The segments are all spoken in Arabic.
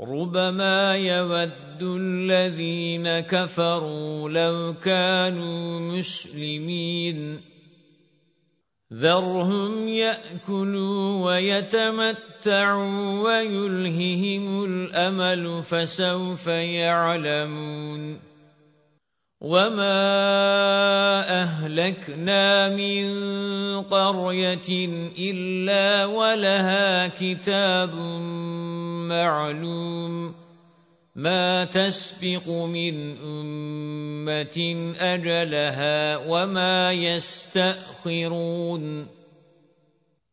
ربما يود الذين كفروا لو كانوا مسلمين ذرهم ياكلوا ويتمتعوا ويلههم الامل فسوف يعلمون وَمَا أَهْلَكْنَا مِن قَرْيَةٍ إِلَّا وَلَهَا كِتَابٌ مَّعْلُومٌ مَا تَسْبِقُ مِنْ أُمَّةٍ أَجَلَهَا وَمَا يَسْتَأْخِرُونَ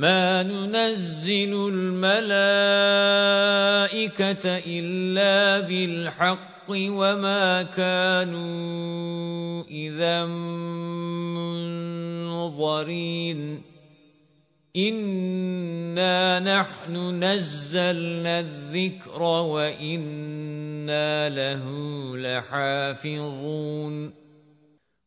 مَا نُنَزِّلُ الْمَلَائِكَةَ إِلَّا بِالْحَقِّ وَمَا كَانُوا إِذًا مُنظَرِينَ إِنَّا نَحْنُ نَزَّلْنَا الذِّكْرَ وَإِنَّا لَهُ لَحَافِظُونَ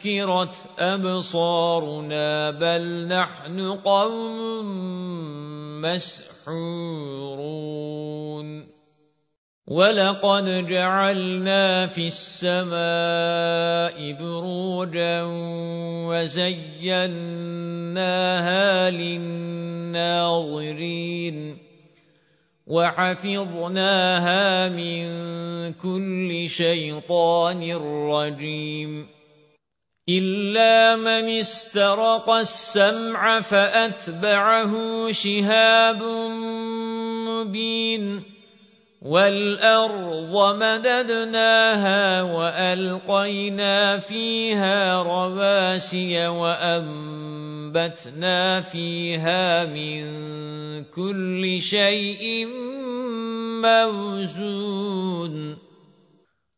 سُكِّرَتْ أَبْصَارُنَا بَلْ نَحْنُ قَوْمٌ مَسْحُورُونَ. وَلَقَدْ جَعَلْنَا فِي السَّمَاءِ بُرُوجًا وَزَيَّنَّاهَا لِلنَّاظِرِينَ. وَحَفِظْنَاهَا مِن كُلِّ شَيْطَانٍ رَّجِيمٍ. إِلَّا مَنِ اسْتَرَقَ السَّمْعَ فَأَتْبَعَهُ شِهَابٌ مُّبِينٌ وَالْأَرْضَ مَدَدْنَاهَا وَأَلْقَيْنَا فِيهَا رَوَاسِيَ وَأَنبَتْنَا فِيهَا مِن كُلِّ شَيْءٍ مَّوْزُونٍ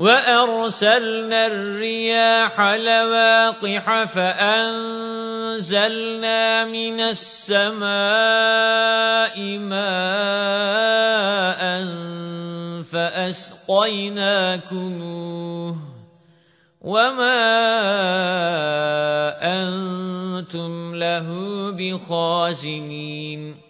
وَأَرْسَلْنَا الرِّيَاحَ لَوَاقِحَ فَأَنزَلْنَا مِنَ السَّمَاءِ مَاءً فَأَسْقَيْنَاكُمُوهُ وَمَا أَنتُمْ لَهُ بِخَازِنِينَ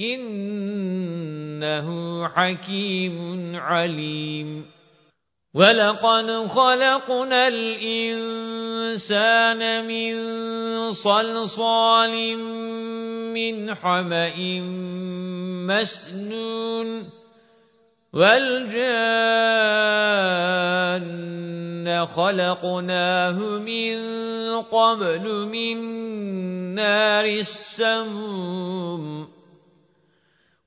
إِنَّهُ حَكِيمٌ عَلِيمٌ. وَلَقَدْ خَلَقْنَا الْإِنسَانَ مِنْ صَلْصَالٍ مِنْ حَمَإٍ مَسْنُونٍ. وَالْجَانَّ خَلَقْنَاهُ مِنْ قَبْلُ مِنْ نَارِ السَّمُومِ.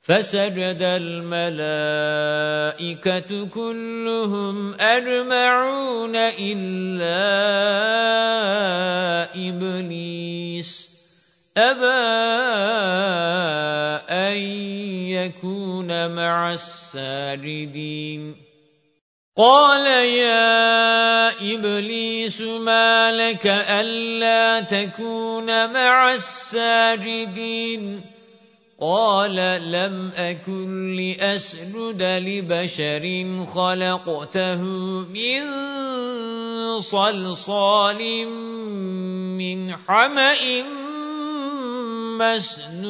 فَسَجَدَ الْمَلَائِكَةُ كُلُّهُمْ أَجْمَعُونَ إِلَّا إِبْلِيسَ. أَبَى أَن يَكُونَ مَعَ السَّاجِدِينَ. قَالَ يَا إِبْلِيسُ مَا لَكَ أَلَّا تَكُونَ مَعَ السَّاجِدِينَ؟ قَالَ لَمْ أَكُنْ لِأَسْجُدَ لِبَشَرٍ خَلَقْتَهُ مِنْ صَلْصَالٍ مِنْ حَمَإٍ مَسْنُونٍ.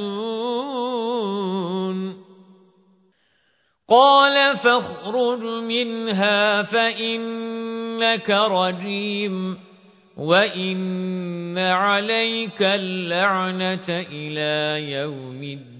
قَالَ فَاخْرُجْ مِنْهَا فَإِنَّكَ رَجِيمٌ وَإِنَّ عَلَيْكَ اللَّعْنَةَ إِلَى يَوْمِ الدِّينِ.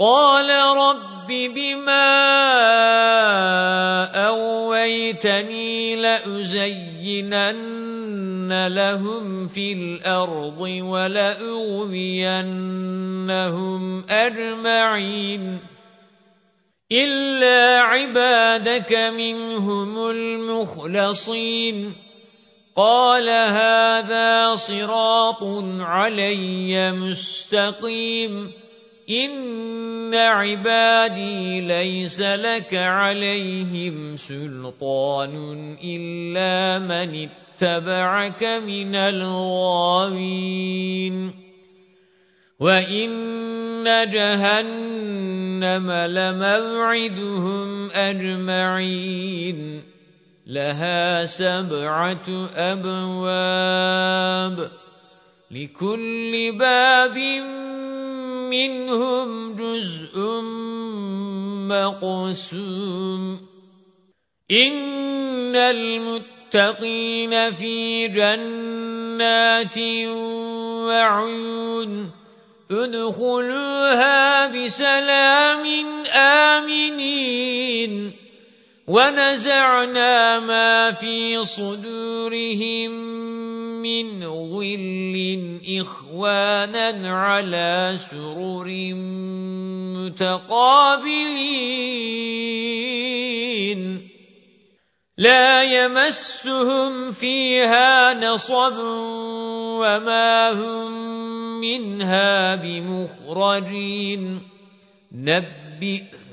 قَالَ رَبِّ بِمَا أَغْوَيْتَنِي لَأُزَيِّنَنَّ لَهُمْ فِي الْأَرْضِ وَلَأُغْوِيَنَّهُمْ أَجْمَعِينَ. إِلَّا عِبَادَكَ مِنْهُمُ الْمُخْلَصِينَ. قَالَ هَذَا صِرَاطٌ عَلَيَّ مُسْتَقِيمٌ. عِبَادِي لَيْسَ لَكَ عَلَيْهِمْ سُلْطَانٌ إِلَّا مَنِ اتَّبَعَكَ مِنَ الْغَاوِينَ وَإِنَّ جَهَنَّمَ لَمَوْعِدُهُمْ أَجْمَعِينَ لَهَا سَبْعَةُ أَبْوَابٍ لِكُلِّ بَابٍ مِنْهُمْ جُزْءٌ مَقْسُومٌ. إِنَّ الْمُتَّقِينَ فِي جَنَّاتٍ وَعُيُونٍ. ادْخُلُوهَا بِسَلَامٍ آمِنِينَ. وَنَزَعْنَا مَا فِي صُدُورِهِم مِّنْ غِلٍّ إِخْوَانًا عَلَى سُرُرٍ مُتَقَابِلِينَ. لَا يَمَسُّهُمْ فِيهَا نَصَبٌ وَمَا هُمْ مِنْهَا بِمُخْرَجِينَ. نَبِّئْ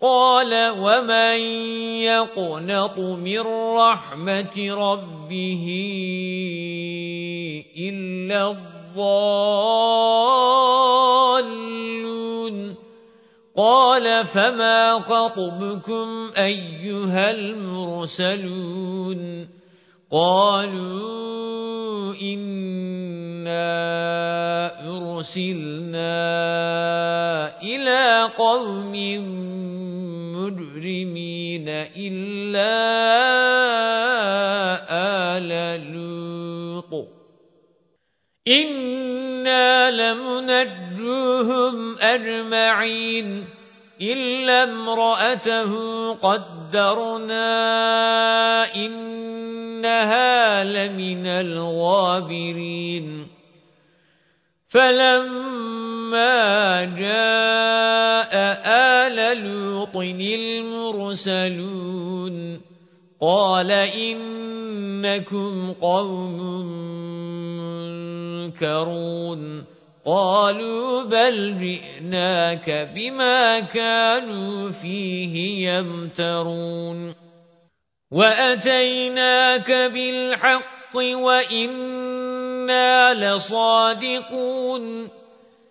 قال ومن يقنط من رحمة ربه إلا الضالون قال فما خطبكم أيها المرسلون قالوا إنا أرسلنا إلى قوم مجرمين إلا آل لوط. إنا لمنجوهم أجمعين. إلا امرأته قدرنا إنها لمن الغابرين فَلَمَّا جَاءَ آلَ لُوطٍ الْمُرْسَلُونَ قَالَ إِنَّكُمْ قَوْمٌ مُنكَرُونَ قَالُوا بَلْ جِئْنَاكَ بِمَا كَانُوا فِيهِ يَمْتَرُونَ. وَأَتَيْنَاكَ بِالْحَقِّ وَإِنَّا لَصَادِقُونَ.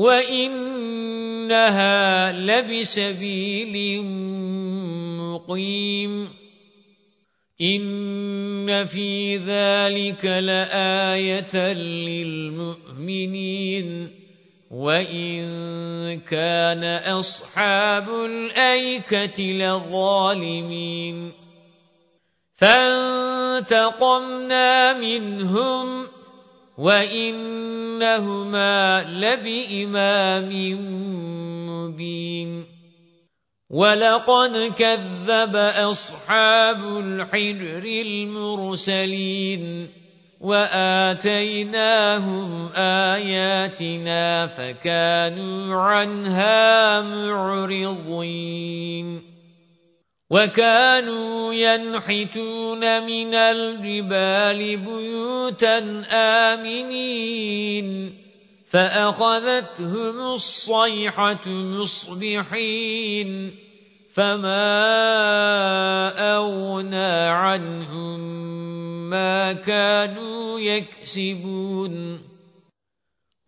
وَإِنَّهَا لَبِسَبِيلٍ مُقِيمٍ إِنَّ فِي ذَلِكَ لَآيَةً لِلْمُؤْمِنِينَ وَإِن كَانَ أَصْحَابُ الْأَيْكَةِ لَظَالِمِينَ فَانتَقَمْنَا مِنْهُمْ وَإِنَّهُمَا لَبِإِمَامٍ مُبِينٍ وَلَقَدْ كَذَّبَ أَصْحَابُ الْحِجْرِ الْمُرْسَلِينَ وَآتَيْنَاهُمْ آيَاتِنَا فَكَانُوا عَنْهَا مُعْرِضِينَ وَكَانُوا يَنْحِتُونَ مِنَ الْجِبَالِ بُيُوتًا آمِنِينَ. فَأَخَذَتْهُمُ الصَّيْحَةُ مُصْبِحِينَ. فَمَا أَغْنَى عَنْهُمْ مَا كَانُوا يَكْسِبُونَ.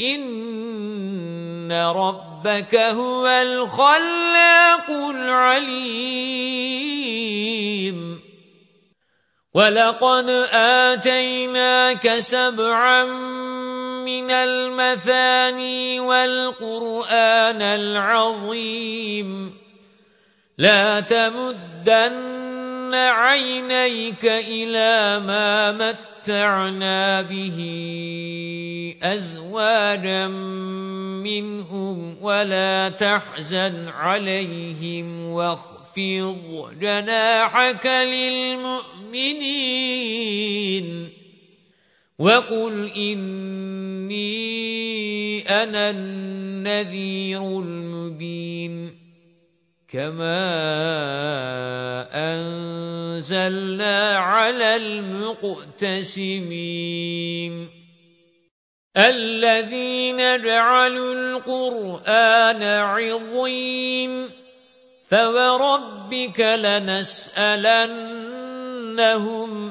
إِنَّ رَبَّكَ هُوَ الْخَلَّاقُ الْعَلِيمُ وَلَقَدْ آتَيْنَاكَ سَبْعًا مِنَ الْمَثَانِي وَالْقُرْآنَ الْعَظِيمَ لَا تَمُدَّنَّ عَيْنَيْكَ إِلَى مَا مَتَّعْنَا مَتَّعْنَا بِهِ أَزْوَاجًا مِنْهُمْ وَلَا تَحْزَنْ عَلَيْهِمْ وَاخْفِضْ جَنَاحَكَ لِلْمُؤْمِنِينَ وَقُلْ إِنِّي أَنَا النَّذِيرُ الْمُبِينُ كَمَا أَنزَلْنَا عَلَى الْمُقْتَسِمِينَ الَّذِينَ جَعَلُوا الْقُرْآنَ عِضِينَ فَوَرَبِّكَ لَنَسْأَلَنَّهُمْ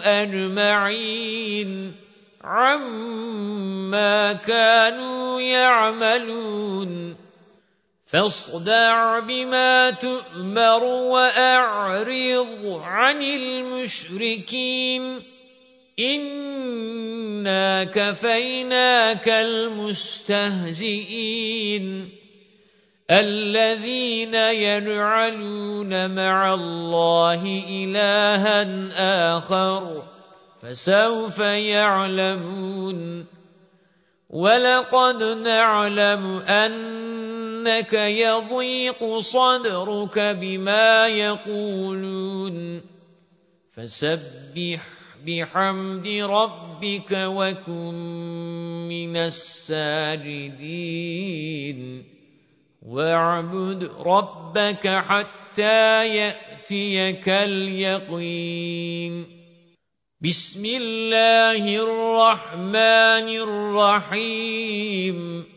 أَجْمَعِينَ عَمَّا كَانُوا يَعْمَلُونَ فاصدع بما تؤمر وأعرض عن المشركين. إنا كفيناك المستهزئين. الذين يجعلون مع الله إلها آخر فسوف يعلمون. وَلَقَدْ نَعْلَمُ أَنَّكَ يَضِيقُ صَدْرُكَ بِمَا يَقُولُونَ. فَسَبِّحْ بِحَمْدِ رَبِّكَ وَكُن مِّنَ السَّاجِدِينَ. وَاعْبُدْ رَبَّكَ حَتَّى يَأْتِيَكَ الْيَقِينُ. بسم الله الرحمن الرحيم.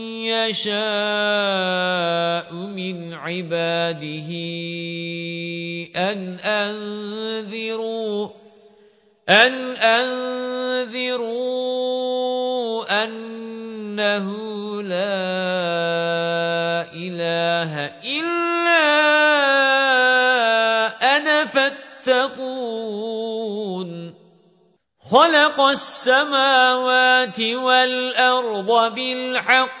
يَشَاءُ مِنْ عِبَادِهِ أَنْ أَنذِرُوا أَنْ أَنذِرُوا أَنَّهُ لَا إِلَهَ إِلَّا فاتقون. خلق السماوات والأرض بالحق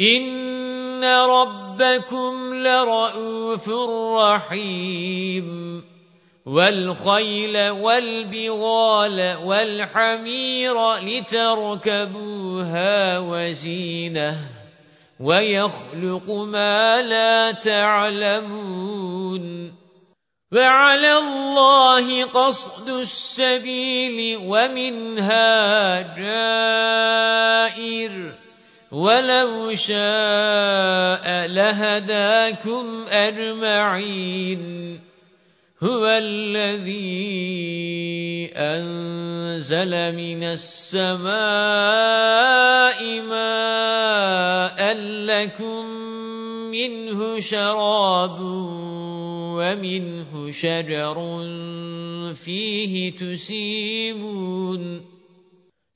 إِنَّ رَبَّكُمْ لَرَءُوفٌ رَّحِيمٌ وَالْخَيْلَ وَالْبِغَالَ وَالْحَمِيرَ لِتَرْكَبُوهَا وَزِينَةً وَيَخْلُقُ مَا لَا تَعْلَمُونَ وَعَلَى اللَّهِ قَصْدُ السَّبِيلِ وَمِنْهَا جَائِرٌ وَلَوْ شَاءَ لَهَدَاكُمْ أَجْمَعِينَ. هُوَ الَّذِي أَنزَلَ مِنَ السَّمَاءِ مَاءً لَّكُم مِّنْهُ شَرَابٌ وَمِنْهُ شَجَرٌ فِيهِ تُسِيمُونَ.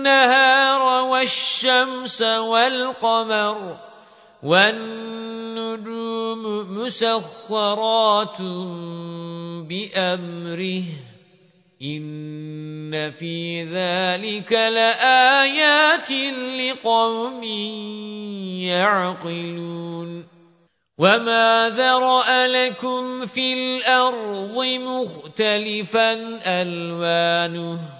النَّهَارَ وَالشَّمْسَ وَالْقَمَرَ وَالنُّجُومُ مُسَخَّرَاتٌ بِأَمْرِهِ. إِنَّ فِي ذَلِكَ لَآيَاتٍ لِقَوْمٍ يَعْقِلُونَ. وَمَا ذَرَأَ لَكُمْ فِي الْأَرْضِ مُخْتَلِفًا أَلْوَانُهُ.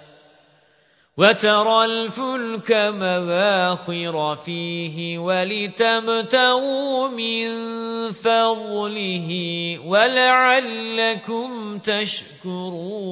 وَتَرَى الْفُلْكَ مَوَاخِرَ فِيهِ وَلِتَبْتَغُوا مِنْ فَضْلِهِ وَلَعَلَّكُمْ تَشْكُرُونَ.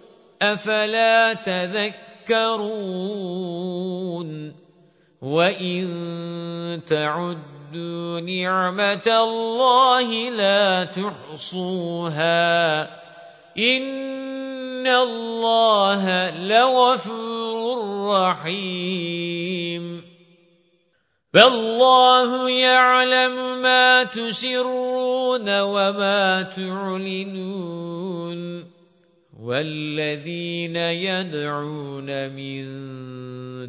أَفَلَا تَذَكَّرُونَ وَإِن تَعُدُّوا نِعْمَةَ اللَّهِ لَا تُحْصُوهَا إِنَّ اللَّهَ لَغَفُورٌ رَّحِيمٌ فَاللَّهُ يَعْلَمُ مَا تُسِرُّونَ وَمَا تُعْلِنُونَ وَالَّذِينَ يَدْعُونَ مِن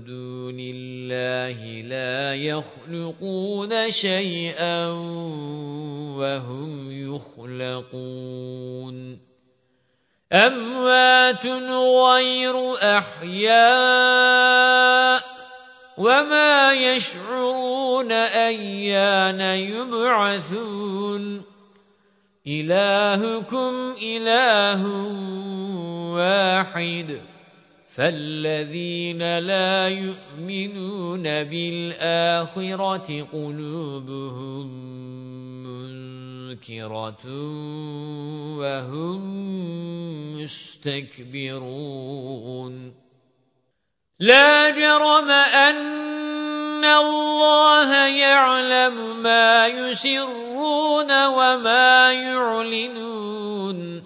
دُونِ اللَّهِ لَا يَخْلُقُونَ شَيْئًا وَهُمْ يُخْلَقُونَ أَمْوَاتٌ غَيْرُ أَحْيَاءٍ وَمَا يَشْعُرُونَ أَيَّانَ يُبْعَثُونَ إِلَٰهُكُمْ إِلَٰهٌ وَاحِدٌ فَالَّذِينَ لَا يُؤْمِنُونَ بِالْآخِرَةِ قُلُوبُهُم مُّنكِرَةٌ وَهُم مُّسْتَكْبِرُونَ لَا جَرَمَ أَنَّ اللَّهَ يَعْلَمُ مَا يُسِرُّونَ وَمَا يُعْلِنُونَ.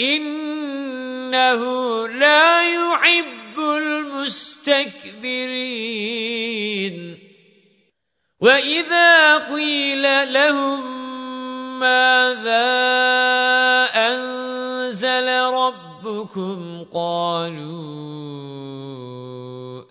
إِنَّهُ لَا يُحِبُّ الْمُسْتَكْبِرِينَ. وَإِذَا قِيلَ لَهُم مَّاذَا أَنزَلَ رَبُّكُمْ قَالُوا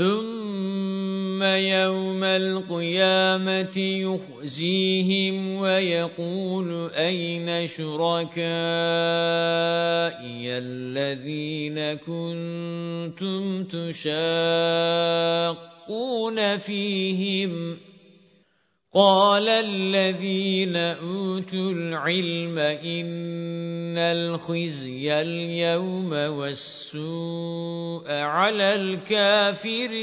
ثُمَّ يَوْمَ الْقِيَامَةِ يُخْزِيهِمْ وَيَقُولُ أَيْنَ شُرَكَائِيَ الَّذِينَ كُنتُمْ تُشَاقُّونَ فِيهِمْ ۚ قَالَ الَّذِينَ أُوتُوا الْعِلْمَ إِنَّ الْخِزْيَ الْيَوْمَ وَالسُّوءَ عَلَى الْكَافِرِينَ.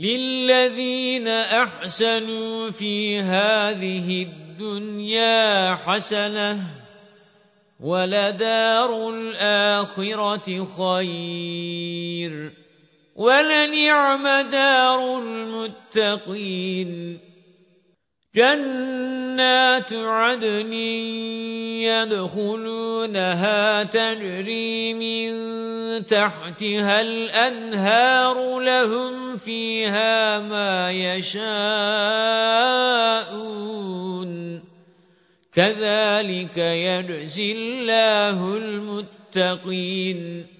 لِلَّذِينَ أَحْسَنُوا فِي هَذِهِ الدُّنْيَا حَسَنَةٌ وَلَدَارُ الْآخِرَةِ خَيْرٌ وَلَنِعْمَ دَارُ الْمُتَّقِينَ جَنَّاتُ عَدْنٍ يَدْخُلُونَهَا تَجْرِي مِنْ تَحْتِهَا الْأَنْهَارُ لَهُمْ فِيهَا مَا يَشَاءُونَ. كَذَلِكَ يَجْزِي اللَّهُ الْمُتَّقِينَ.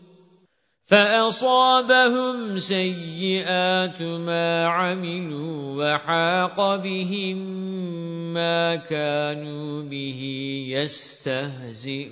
فَأَصَابَهُمْ سَيِّئَاتُ مَا عَمِلُوا وَحَاقَ بِهِم مَّا كَانُوا بِهِ يَسْتَهْزِئُونَ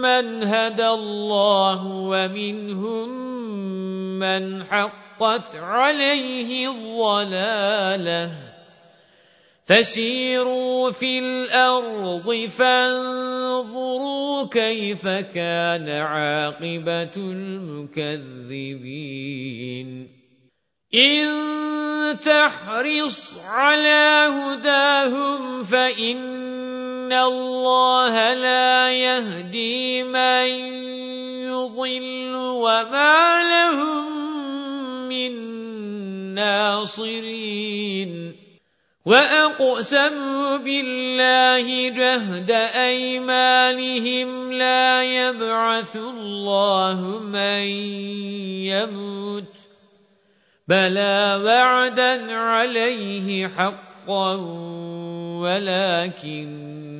مَنْ هَدَى اللَّهُ وَمِنْهُمْ مَنْ حَقَّتْ عَلَيْهِ الضَّلَالَةُ فَسِيرُوا فِي الْأَرْضِ فَانظُرُوا كَيْفَ كَانَ عَاقِبَةُ الْمُكَذِّبِينَ إِن تَحْرِصْ عَلَى هُدَاهُمْ فَإِنَّ اللَّهَ لَا يَهْدِي مَن يُضِلُّ وَمَا لَهُم مِّن نَّاصِرِينَ وَأَقْسَمُوا بِاللَّهِ جَهْدَ أَيْمَانِهِمْ لَا يَبْعَثُ اللَّهُ مَن يَمُوتُ بَلَى وَعْدًا عَلَيْهِ حَقًّا وَلَكِنَّ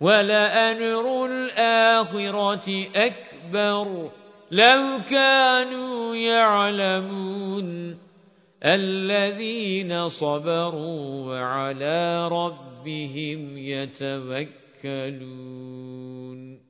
وَلَأَجْرُ الْآخِرَةِ أَكْبَرُ. لَوْ كَانُوا يَعْلَمُونَ الَّذِينَ صَبَرُوا وَعَلَى رَبِّهِمْ يَتَوَكَّلُونَ.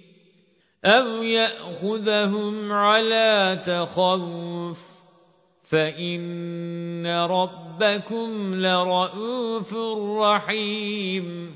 أَوْ يَأْخُذَهُمْ عَلَى تَخَوُّفٍ فَإِنَّ رَبَّكُمْ لَرَءُوفٌ رَحِيمٌ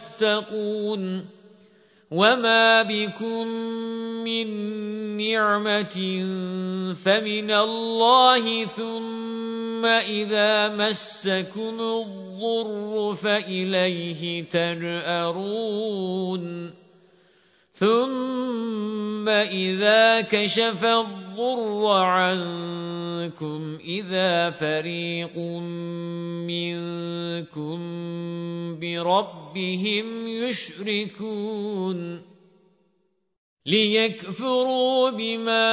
وَمَا بِكُم مِّن نِّعْمَةٍ فَمِنَ اللَّهِ ثُمَّ إِذَا مَسَّكُمُ الضُّرُّ فَإِلَيْهِ تَجْأَرُونَ ثُمَّ إِذَا كَشَفَ الضُّرَّ عَنكُمْ إِذَا فَرِيقٌ مِنكُم بِرَبِّهِمْ يُشْرِكُونَ لِيَكْفُرُوا بِمَا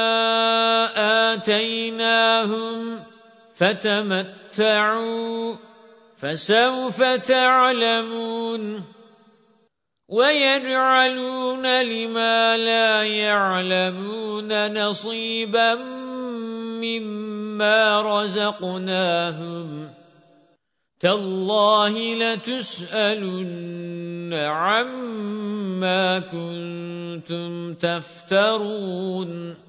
آتَيْنَاهُمْ فَتَمَتَّعُوا فَسَوْفَ تَعْلَمُونَ وَيَجْعَلُونَ لِمَا لَا يَعْلَمُونَ نَصِيبًا مِّمَّا رَزَقْنَاهُمْ. تَاللَّهِ لَتُسْأَلُنَّ عَمَّا كُنتُمْ تَفْتَرُونَ.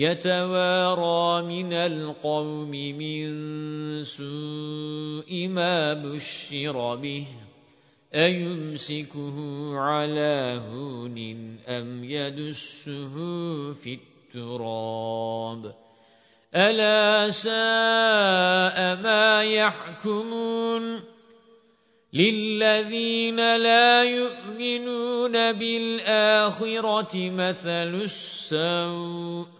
يَتَوَارَى مِنَ الْقَوْمِ مِنْ سُوءِ مَا بُشِّرَ بِهِ أَيُمْسِكُهُ عَلَى هُونٍ أَمْ يَدُسُّهُ فِي التُّرَابِ؟ أَلَا سَاءَ مَا يَحْكُمُونَ؟ لِلَّذِينَ لَا يُؤْمِنُونَ بِالْآخِرَةِ مَثَلُ السَّوْءِ.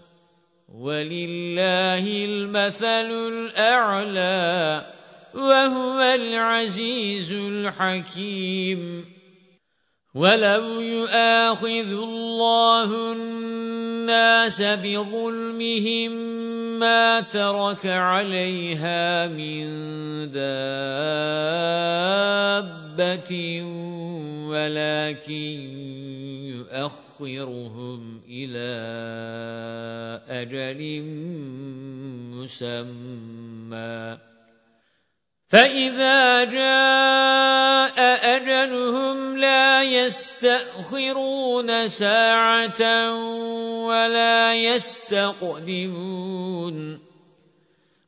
وَلِلَّهِ الْمَثَلُ الْأَعْلَى وَهُوَ الْعَزِيزُ الْحَكِيمُ. وَلَوْ يُؤَاخِذُ اللَّهُ النَّاسَ بِظُلْمِهِمْ مَا تَرَكَ عَلَيْهَا مِنْ دَابَّةٍ وَلَكِنْ يُؤَخِّرُهُمْ إِلَى أَجَلٍ مُّسَمًّى فَإِذَا جَاءَ أَجَلُهُمْ لَا يَسْتَأْخِرُونَ سَاعَةً وَلَا يَسْتَقْدِمُونَ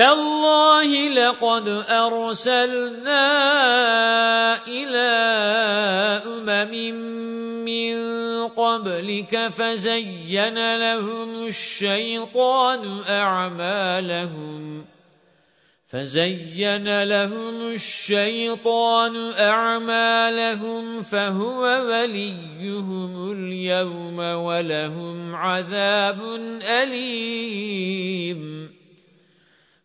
تَاللَّهِ لَقَدْ أَرْسَلْنَا إِلَى أُمَمٍ مِّن قَبْلِكَ فَزَيَّنَ لَهُمُ الشَّيْطَانُ أَعْمَالَهُمْ فَزَيَّنَ لَهُمُ الشَّيْطَانُ أَعْمَالَهُمْ فَهُوَ وَلِيُّهُمُ الْيَوْمَ وَلَهُمْ عَذَابٌ أَلِيمٌ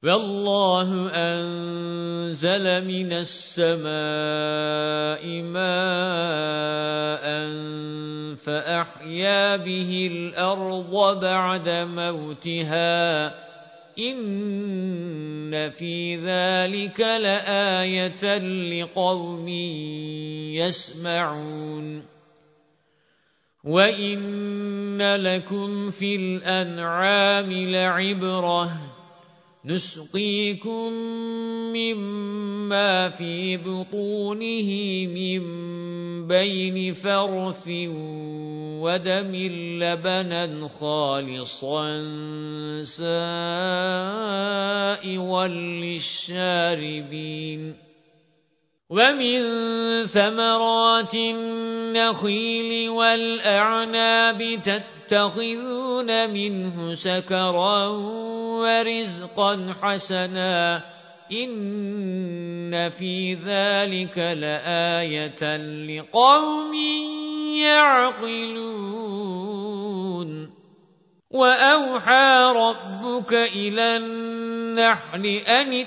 وَاللَّهُ أَنزَلَ مِنَ السَّمَاءِ مَاءً فَأَحْيَا بِهِ الْأَرْضَ بَعْدَ مَوْتِهَا. إِنَّ فِي ذَلِكَ لَآيَةً لِقَوْمٍ يَسْمَعُونَ. وَإِنَّ لَكُمْ فِي الْأَنْعَامِ لَعِبْرَةً. نسقيكم مما في بطونه من بين فرث ودم لبنا خالصا سائوا للشاربين ومن ثمرات النخيل والأعناب تتخذون منه سكرا ورزقا حسنا إن في ذلك لآية لقوم يعقلون وأوحى ربك إلى النحل أن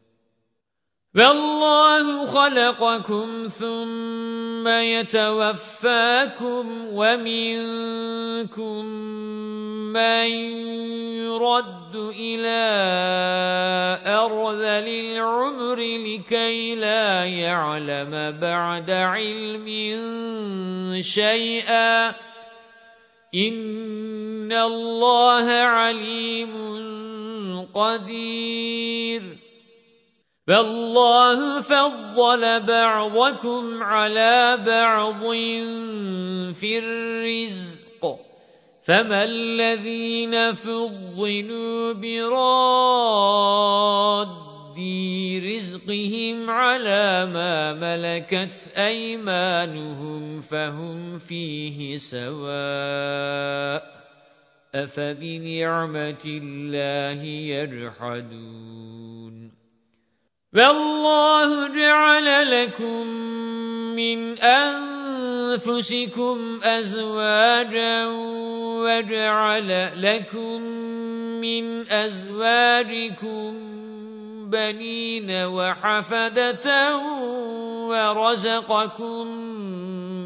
وَاللَّهُ خَلَقَكُمْ ثُمَّ يَتَوَفَّاكُمْ وَمِنكُم مَّن يُرَدُّ إِلَى أَرْذَلِ الْعُمُرِ لِكَي لَا يَعْلَمَ بَعْدَ عِلْمٍ شَيْئًا. إِنَّ اللَّهَ عَلِيمٌ قَدِيرٌ. فالله فضل بعضكم على بعض في الرزق فما الذين فضلوا براد رزقهم على ما ملكت أيمانهم فهم فيه سواء أفبنعمة الله يجحدون وَاللَّهُ جَعَلَ لَكُم مِّنْ أَنفُسِكُمْ أَزْوَاجًا وَجَعَلَ لَكُم مِّنْ أَزْوَاجِكُم بَنِينَ وَحَفَدَةً وَرَزَقَكُم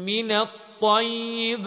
مِّنَ الطَّيِّبَاتِ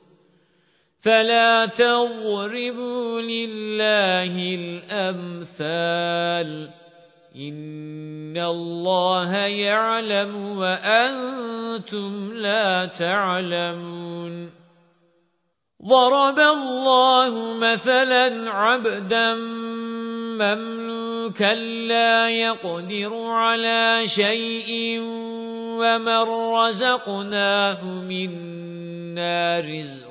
فَلَا تَضْرِبُوا لِلَّهِ الْأَمْثَالَ. إِنَّ اللَّهَ يَعْلَمُ وَأَنْتُمْ لَا تَعْلَمُونَ. ضَرَبَ اللَّهُ مَثَلًا عَبْدًا مَمْلُوكًا لَا يَقْدِرُ عَلَى شَيْءٍ وَمَنْ رَزَقْنَاهُ مِنَّا رِزْقًا.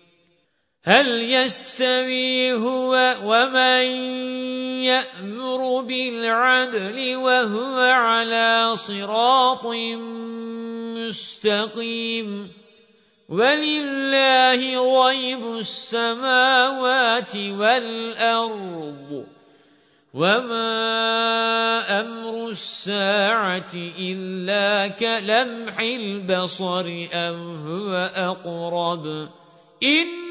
هَلْ يَسْتَوِي هُوَ وَمَن يَأْمُرُ بِالْعَدْلِ وَهُوَ عَلَى صِرَاطٍ مُسْتَقِيمٍ؟ وَلِلَّهِ غَيْبُ السَّمَاوَاتِ وَالْأَرْضِ وَمَا أَمْرُ السَّاعَةِ إِلَّا كَلَمْحِ الْبَصَرِ أَوْ هُوَ أَقْرَبُ؟ إِنَّ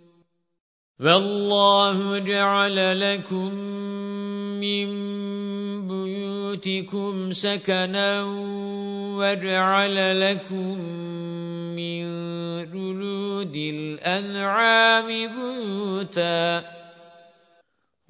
وَاللَّهُ جَعَلَ لَكُم مِّن بُيُوتِكُمْ سَكَنًا وَجَعَلَ لَكُم مِّن جُلُودِ الْأَنْعَامِ بُيُوتًا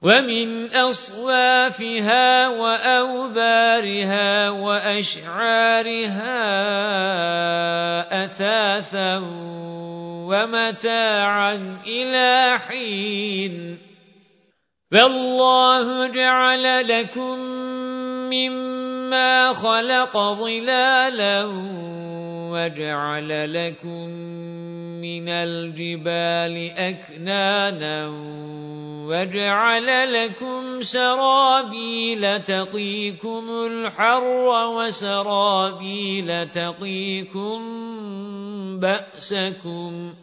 وَمِنْ أَصْوَافِهَا وَأَوْبَارِهَا وَأَشْعَارِهَا أَثَاثًا وَمَتَاعًا إِلَى حِينٍ. فَاللَّهُ جَعَلَ لَكُم مِّمَّا خَلَقَ ظِلَالًا وَجَعَلَ لَكُم مِّنَ الْجِبَالِ أَكْنَانًا وَجَعَلَ لَكُمْ سَرَابِيلَ تَقِيكُمُ الْحَرَّ وَسَرَابِيلَ تَقِيكُم بَأْسَكُمْ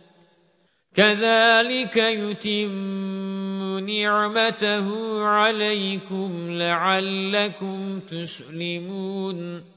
كَذَلِكَ يُتِمُّ نِعْمَتَهُ عَلَيْكُمْ لَعَلَّكُمْ تُسْلِمُونَ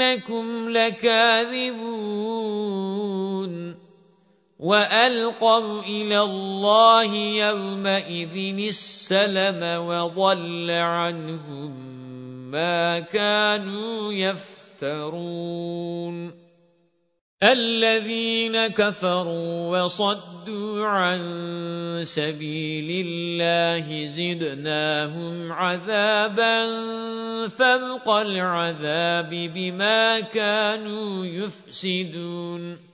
إِنَّكُمْ لَكَاذِبُونَ. وَأَلْقَوْا إِلَى اللَّهِ يَوْمَئِذٍ السَّلَمَ وَضَلَّ عَنْهُمْ مَا كَانُوا يَفْتَرُونَ. الَّذِينَ كَفَرُوا وَصَدُّوا عَن سَبِيلِ اللَّهِ زِدْنَاهُمْ عَذَابًا فَوْقَ الْعَذَابِ بِمَا كَانُوا يُفْسِدُونَ.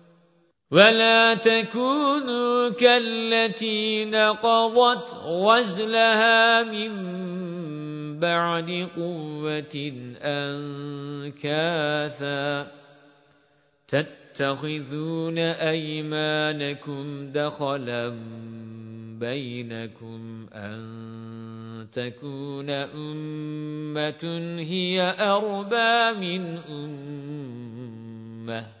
وَلَا تَكُونُوا كَالَّتِي نَقَضَتْ غَزْلَهَا مِنْ بَعْدِ قُوَّةٍ أَنْكَاثًا تَتَّخِذُونَ أَيْمَانَكُمْ دَخَلًا بَيْنَكُمْ أَنْ تَكُونَ أُمَّةٌ هِيَ أَرْبَى مِنْ أُمَّةٍ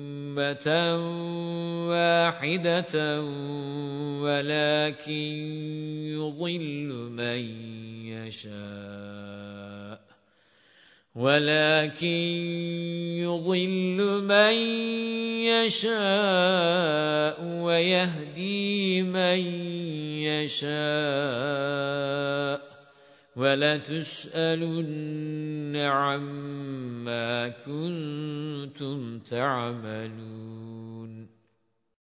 وَاحِدَةً وَلَكِن يُضِلُّ مَن يَشَاءُ. وَلَكِن يُضِلُّ مَن يَشَاءُ وَيَهْدِي مَن يَشَاءُ. وَلَتُسْأَلُنَّ عَمَّا كُنتُمْ تَعْمَلُونَ.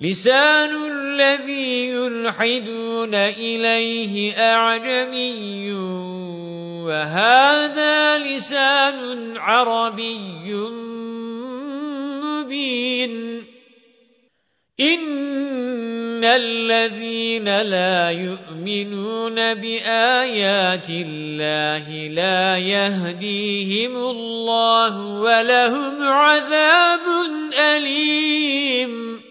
لِسَانُ الَّذِي يُلْحِدُونَ إِلَيْهِ أَعْجَمِيٌّ وَهَذَا لِسَانٌ عَرَبِيٌّ مُبِينٌ. إِنَّ الَّذِينَ لَا يُؤْمِنُونَ بِآيَاتِ اللَّهِ لَا يَهْدِيهِمُ اللَّهُ وَلَهُمْ عَذَابٌ أَلِيمٌ.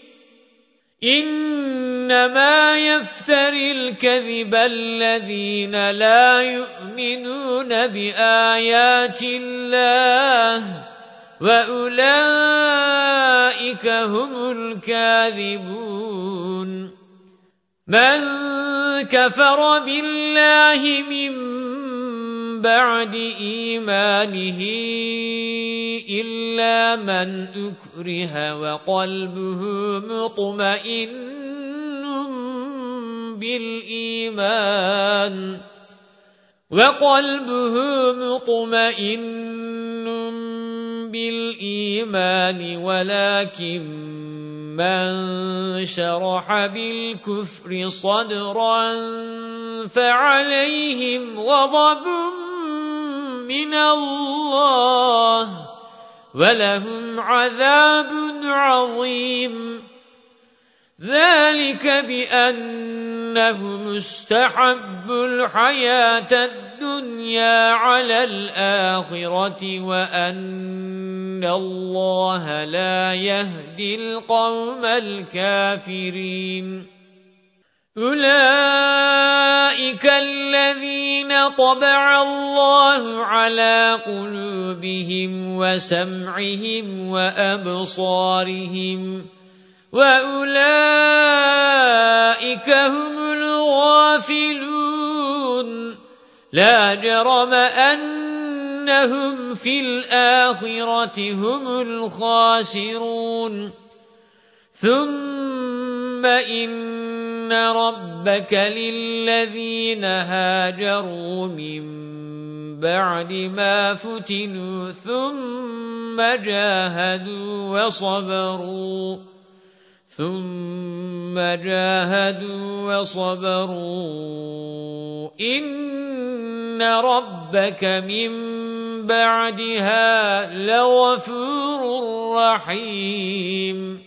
إِنَّمَا يَفْتَرِي الْكَذِبَ الَّذِينَ لَا يُؤْمِنُونَ بِآيَاتِ اللَّهِ وَأُولَئِكَ هُمُ الْكَاذِبُونَ مَنْ كَفَرَ بِاللَّهِ مِنْ بَعْدِ إِيمَانِهِ إِلَّا مَنْ أُكْرِهَ وَقَلْبُهُ مُطْمَئِنٌّ بِالْإِيمَانِ وَقَلْبُهُ مُطْمَئِنٌّ بِالْإِيمَانِ وَلَكِنْ مَنْ شَرَحَ بِالْكُفْرِ صَدْرًا فَعَلَيْهِمْ غَضَبٌ مِنَ اللَّهِ وَلَهُمْ عَذَابٌ عَظِيمٌ ذَلِكَ بِأَنَّهُ مُسْتَحَبُّ الْحَيَاةَ الدُّنْيَا عَلَى الْآخِرَةِ وَأَنَّ اللَّهَ لَا يَهْدِي الْقَوْمَ الْكَافِرِينَ. أُولَئِكَ الَّذِينَ طَبَعَ اللَّهُ عَلَى قُلُوبِهِمْ وَسَمْعِهِمْ وَأَبْصَارِهِمْ وَأُولَئِكَ هُمُ الْغَافِلُونَ لَا جَرَمَ أَنَّهُمْ فِي الْآخِرَةِ هُمُ الْخَاسِرُونَ ثُمَّ إِنَّ رَبَّكَ لِلَّذِينَ هَاجَرُوا مِن بَعْدِ مَا فُتِنُوا ثُمَّ جَاهَدُوا وَصَبَرُوا ثُمَّ جَاهَدُوا وَصَبَرُوا. إِنَّ رَبَّكَ مِن بَعْدِهَا لَغَفُورٌ رَّحِيمٌ.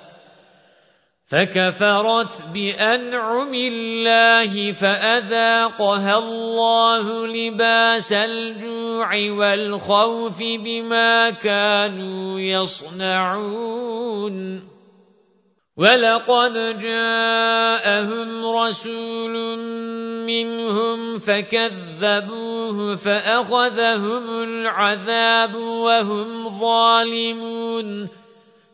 فَكَفَرَتْ بِأَنْعُمِ اللَّهِ فَأَذَاقَهَا اللَّهُ لِبَاسَ الْجُوعِ وَالْخَوْفِ بِمَا كَانُوا يَصْنَعُونَ. وَلَقَدْ جَاءَهُمْ رَسُولٌ مِّنْهُمْ فَكَذَّبُوهُ فَأَخَذَهُمُ الْعَذَابُ وَهُمْ ظَالِمُونَ.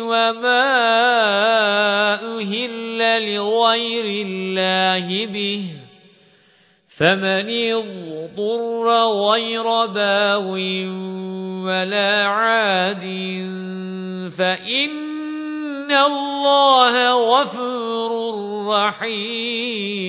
وما أهل لغير الله به. فمن اضطر غير باغ ولا عاد فإن الله غفور رحيم.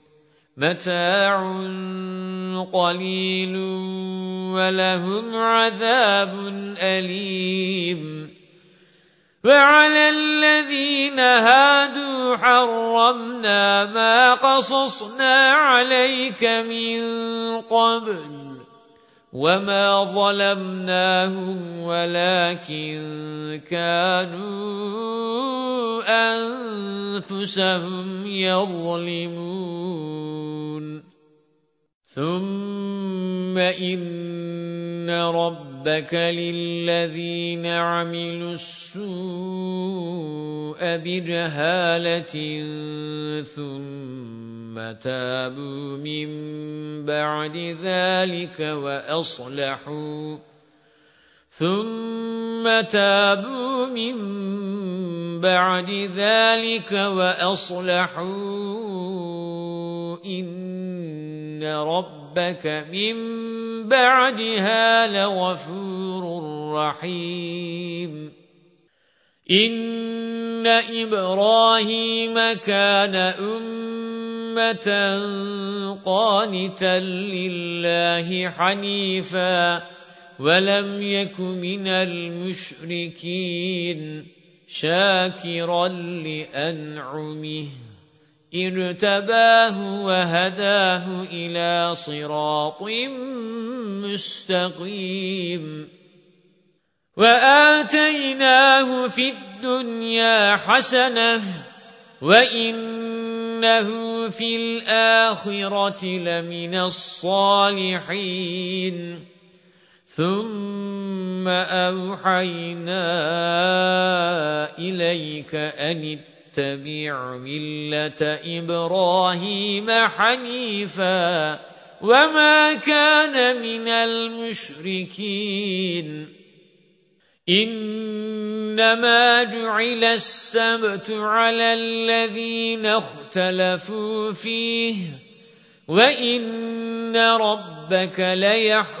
متاع قليل ولهم عذاب أليم. وعلى الذين هادوا حرمنا ما قصصنا عليك من قبل. وَمَا ظَلَمْنَاهُمْ وَلَكِن كَانُوا أَنفُسَهُمْ يَظْلِمُونَ ثُمَّ إِنَّ رَبَّكَ لِلَّذِينَ عَمِلُوا السُّوءَ بِجَهَالَةٍ ثُمَّ تَابُوا مِن بَعْدِ ذَلِكَ وَأَصْلَحُوا ثُمَّ تَابُوا مِن بَعْدِ ذَلِكَ وَأَصْلَحُوا إِنَّ رَبَّكَ مِن بَعْدِهَا لَغَفُورٌ رَّحِيمٌ. إِنَّ إِبْرَاهِيمَ كَانَ أُمَّةً قَانِتًا لِّلَّهِ حَنِيفًا. وَلَمْ يَكُ مِنَ الْمُشْرِكِينَ شَاكِرًا لِّأَنْعُمِهِ. ارتباه وهداه إلى صراط مستقيم. وآتيناه في الدنيا حسنة وإنه في الآخرة لمن الصالحين. ثُمَّ أَوْحَيْنَا إِلَيْكَ أَنِ اتَّبِعْ مِلَّةَ إِبْرَاهِيمَ حَنِيفًا وَمَا كَانَ مِنَ الْمُشْرِكِينَ إِنَّمَا جُعِلَ السَّبْتُ عَلَى الَّذِينَ اخْتَلَفُوا فِيهِ وَإِنَّ رَبَّكَ لَيَحْكُمُ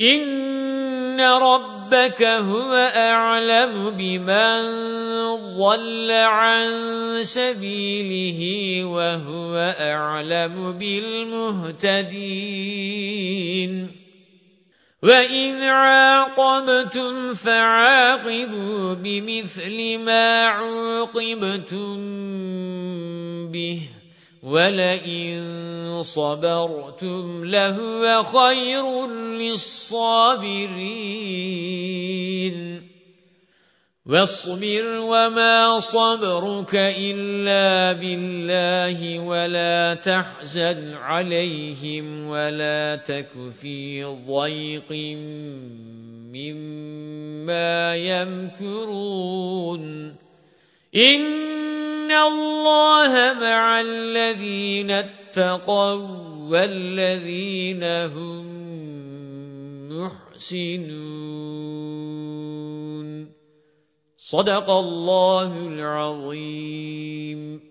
إِنَّ رَبَّكَ هُوَ أَعْلَمُ بِمَنْ ضَلَّ عَن سَبِيلِهِ وَهُوَ أَعْلَمُ بِالْمُهْتَدِينَ وَإِنْ عَاقَبْتُمْ فَعَاقِبُوا بِمِثْلِ مَا عُوقِبْتُمْ بِهِ وَلَئِن صَبَرْتُمْ لَهُوَ خَيْرٌ لِّلصَّابِرِينَ وَاصْبِرْ وَمَا صَبْرُكَ إِلَّا بِاللَّهِ وَلَا تَحْزَنْ عَلَيْهِمْ وَلَا تَكُ فِي ضَيْقٍ مِّمَّا يَمْكُرُونَ إِنَّ اللَّهَ مَعَ الَّذِينَ اتَّقَوْا وَالَّذِينَ هُمْ مُحْسِنُونَ صدق الله العظيم